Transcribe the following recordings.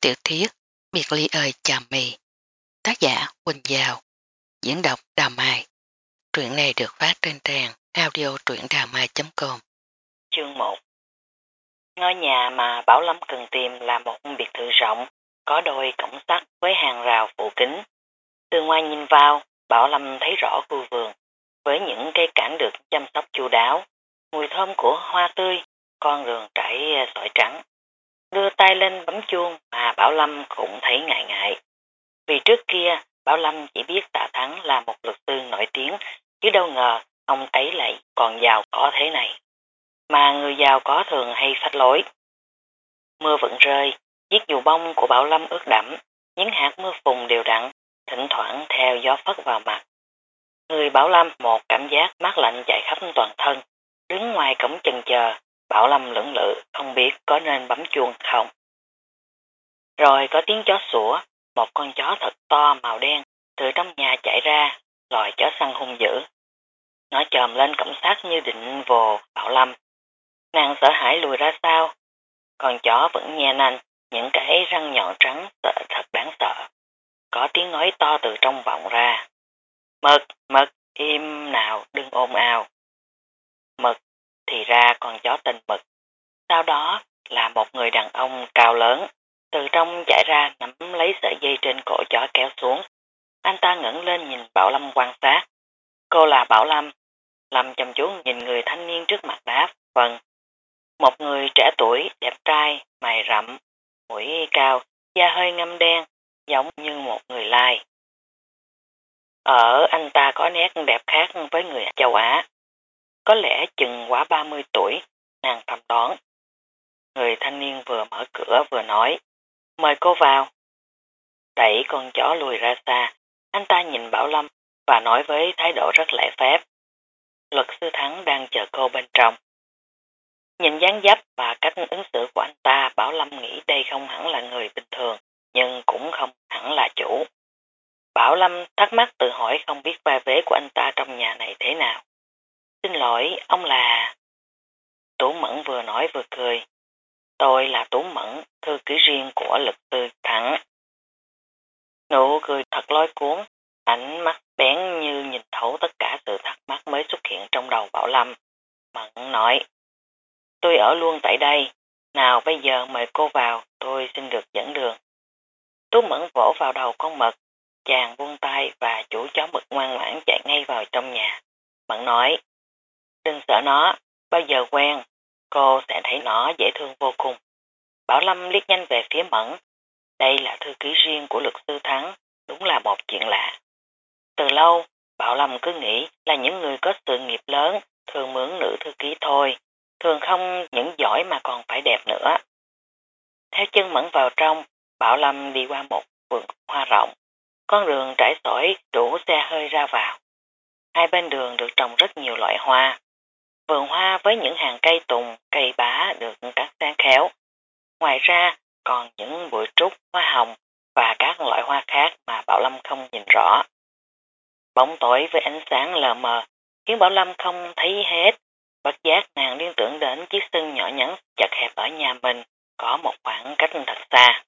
Tiểu thuyết Biệt ly ơi chà mì Tác giả Quỳnh Giao Diễn đọc Đà Mai. Truyện này được phát trên trang audio truyệnđàmai.com Chương 1 Ngôi nhà mà Bảo Lâm cần tìm là một biệt thự rộng có đôi cổng sắt với hàng rào phủ kính. Từ ngoài nhìn vào, Bảo Lâm thấy rõ khu vườn với những cây cảnh được chăm sóc chu đáo, mùi thơm của hoa tươi, con đường trải sỏi trắng đưa tay lên bấm chuông mà Bảo Lâm cũng thấy ngại ngại. Vì trước kia, Bảo Lâm chỉ biết Tạ Thắng là một luật sư nổi tiếng, chứ đâu ngờ ông ấy lại còn giàu có thế này. Mà người giàu có thường hay phách lối. Mưa vẫn rơi, chiếc dù bông của Bảo Lâm ướt đẫm, những hạt mưa phùng đều đặn, thỉnh thoảng theo gió phất vào mặt. Người Bảo Lâm một cảm giác mát lạnh chạy khắp toàn thân, đứng ngoài cổng chần chờ, Bảo Lâm lưỡng lự không biết có nên bấm chuông không. Rồi có tiếng chó sủa, một con chó thật to màu đen từ trong nhà chạy ra, loài chó săn hung dữ. Nó chồm lên cổng sát như định vồ Bảo Lâm. Nàng sợ hãi lùi ra sau, con chó vẫn nhe nanh, những cái răng nhọn trắng sợ thật đáng sợ. Có tiếng nói to từ trong vọng ra. Mực, mực, im nào, đừng ồn ào. Mực thì ra con chó tên mực. Sau đó là một người đàn ông cao lớn, từ trong chạy ra nắm lấy sợi dây trên cổ chó kéo xuống. Anh ta ngẩng lên nhìn Bảo Lâm quan sát. Cô là Bảo Lâm. Lâm chăm chú nhìn người thanh niên trước mặt đáp. Vâng. Một người trẻ tuổi, đẹp trai, mày rậm, mũi cao, da hơi ngâm đen, giống như một người lai. Ở anh ta có nét đẹp khác với người châu Á có lẽ chừng quá 30 tuổi, nàng thầm đoán. Người thanh niên vừa mở cửa vừa nói, mời cô vào. Đẩy con chó lùi ra xa, anh ta nhìn Bảo Lâm và nói với thái độ rất lễ phép. Luật sư Thắng đang chờ cô bên trong. Nhìn dáng dấp và cách ứng xử của anh ta, Bảo Lâm nghĩ đây không hẳn là người bình thường, nhưng cũng không hẳn là chủ. Bảo Lâm thắc mắc tự hỏi không biết vai vế của anh ta trong nhà này thế nào. Xin lỗi, ông là... Tủ Mẫn vừa nói vừa cười. Tôi là Tủ Mẫn, thư ký riêng của lực tư thẳng. Nụ cười thật lôi cuốn, ánh mắt bén như nhìn thấu tất cả sự thắc mắc mới xuất hiện trong đầu Bảo Lâm. Mẫn nói, tôi ở luôn tại đây, nào bây giờ mời cô vào, tôi xin được dẫn đường. Tú Mẫn vỗ vào đầu con mực, chàng buông tay và chủ chó mực ngoan ngoãn chạy ngay vào trong nhà. Mẫn nói, Đừng sợ nó, bao giờ quen, cô sẽ thấy nó dễ thương vô cùng. Bảo Lâm liếc nhanh về phía Mẫn. Đây là thư ký riêng của luật sư Thắng, đúng là một chuyện lạ. Từ lâu, Bảo Lâm cứ nghĩ là những người có sự nghiệp lớn thường mướn nữ thư ký thôi, thường không những giỏi mà còn phải đẹp nữa. Theo chân Mẫn vào trong, Bảo Lâm đi qua một vườn hoa rộng. Con đường trải sỏi đủ xe hơi ra vào. Hai bên đường được trồng rất nhiều loại hoa. Vườn hoa với những hàng cây tùng, cây bá được cắt sáng khéo. Ngoài ra còn những bụi trúc, hoa hồng và các loại hoa khác mà Bảo Lâm không nhìn rõ. Bóng tối với ánh sáng lờ mờ khiến Bảo Lâm không thấy hết. Bất giác nàng liên tưởng đến chiếc sân nhỏ nhắn chật hẹp ở nhà mình có một khoảng cách thật xa.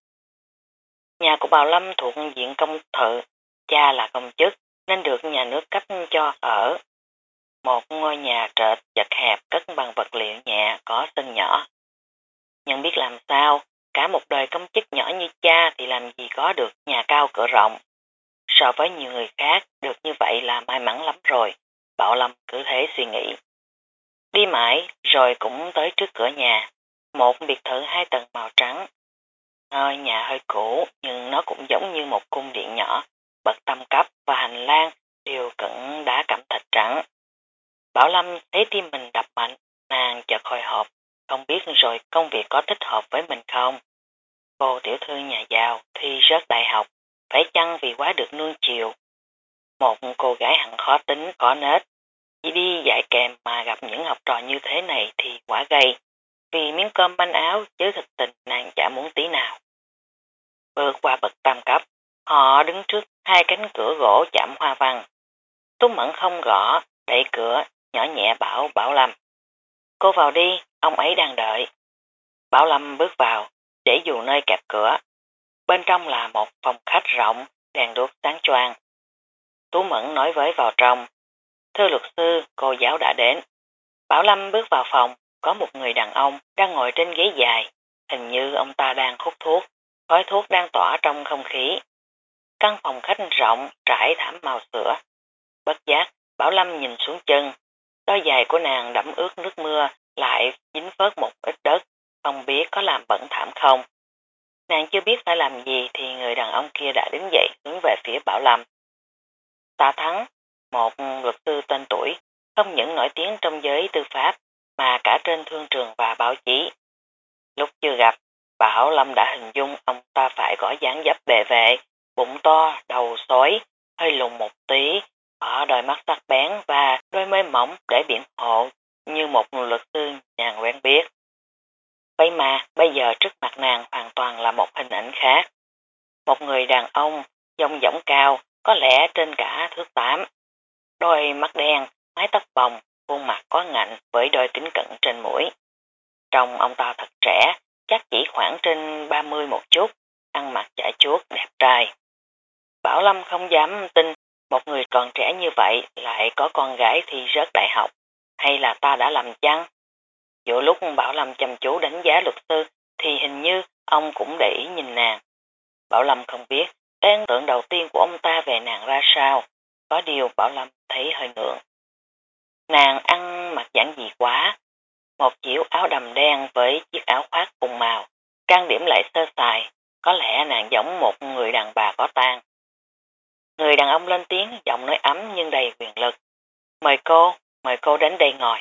Nhà của Bảo Lâm thuộc diện công thự, cha là công chức nên được nhà nước cấp cho ở một ngôi nhà trệt chật hẹp cất bằng vật liệu nhẹ có sân nhỏ. Nhưng biết làm sao, cả một đời công chức nhỏ như cha thì làm gì có được nhà cao cửa rộng. So với nhiều người khác, được như vậy là may mắn lắm rồi. Bảo Lâm cứ thế suy nghĩ. Đi mãi, rồi cũng tới trước cửa nhà. Một biệt thự hai tầng màu trắng. Ngôi nhà hơi cũ, nhưng nó cũng giống như một cung điện nhỏ. Bậc tam cấp và hành lang đều cẩn đá cẩm thạch trắng. Bảo Lâm thấy tim mình đập mạnh, nàng chợt hồi hộp, không biết rồi công việc có thích hợp với mình không. Cô tiểu thư nhà giàu thi rớt đại học, phải chăng vì quá được nuông chiều. Một cô gái hẳn khó tính, khó nết, chỉ đi dạy kèm mà gặp những học trò như thế này thì quả gây, vì miếng cơm bánh áo chứ thực tình nàng chả muốn tí nào. Bước qua bậc tam cấp, họ đứng trước hai cánh cửa gỗ chạm hoa văn. Tú Mẫn không gõ, đẩy cửa nhỏ nhẹ bảo Bảo Lâm. Cô vào đi, ông ấy đang đợi. Bảo Lâm bước vào, để dù nơi kẹp cửa. Bên trong là một phòng khách rộng, đèn đuốc sáng choang. Tú Mẫn nói với vào trong. Thưa luật sư, cô giáo đã đến. Bảo Lâm bước vào phòng, có một người đàn ông đang ngồi trên ghế dài. Hình như ông ta đang hút thuốc, khói thuốc đang tỏa trong không khí. Căn phòng khách rộng, trải thảm màu sữa. Bất giác, Bảo Lâm nhìn xuống chân. Đôi giày của nàng đẫm ướt nước mưa, lại dính phớt một ít đất, không biết có làm bẩn thảm không. Nàng chưa biết phải làm gì thì người đàn ông kia đã đứng dậy hướng về phía Bảo Lâm. Ta Thắng, một luật sư tên tuổi, không những nổi tiếng trong giới tư pháp, mà cả trên thương trường và báo chí. Lúc chưa gặp, Bảo Lâm đã hình dung ông ta phải có dáng dấp bề vệ, bụng to, đầu xối, hơi lùng một tí, ở đôi mắt sắc bén và đôi môi mỏng để biện hộ như một luật sư nhàn quen biết. Vậy mà bây giờ trước mặt nàng hoàn toàn là một hình ảnh khác. Một người đàn ông, dông dõng cao, có lẽ trên cả thước tám. Đôi mắt đen, mái tóc bồng, khuôn mặt có ngạnh với đôi kính cận trên mũi. Trông ông ta thật trẻ, chắc chỉ khoảng trên 30 một chút, ăn mặc chả chuốt đẹp trai. Bảo Lâm không dám tin một người còn trẻ như vậy lại có con gái thì rớt đại học, hay là ta đã làm chăng? Giữa lúc Bảo Lâm chăm chú đánh giá luật sư thì hình như ông cũng để ý nhìn nàng. Bảo Lâm không biết ấn tượng đầu tiên của ông ta về nàng ra sao, có điều Bảo Lâm thấy hơi ngượng. Nàng ăn mặc giản dị quá, một chiếc áo đầm đen với chiếc áo khoác cùng màu, trang điểm lại sơ sài, có lẽ nàng giống một người đàn bà có tang. Người đàn ông lên tiếng giọng nói ấm nhưng đầy quyền lực. Mời cô, mời cô đến đây ngồi.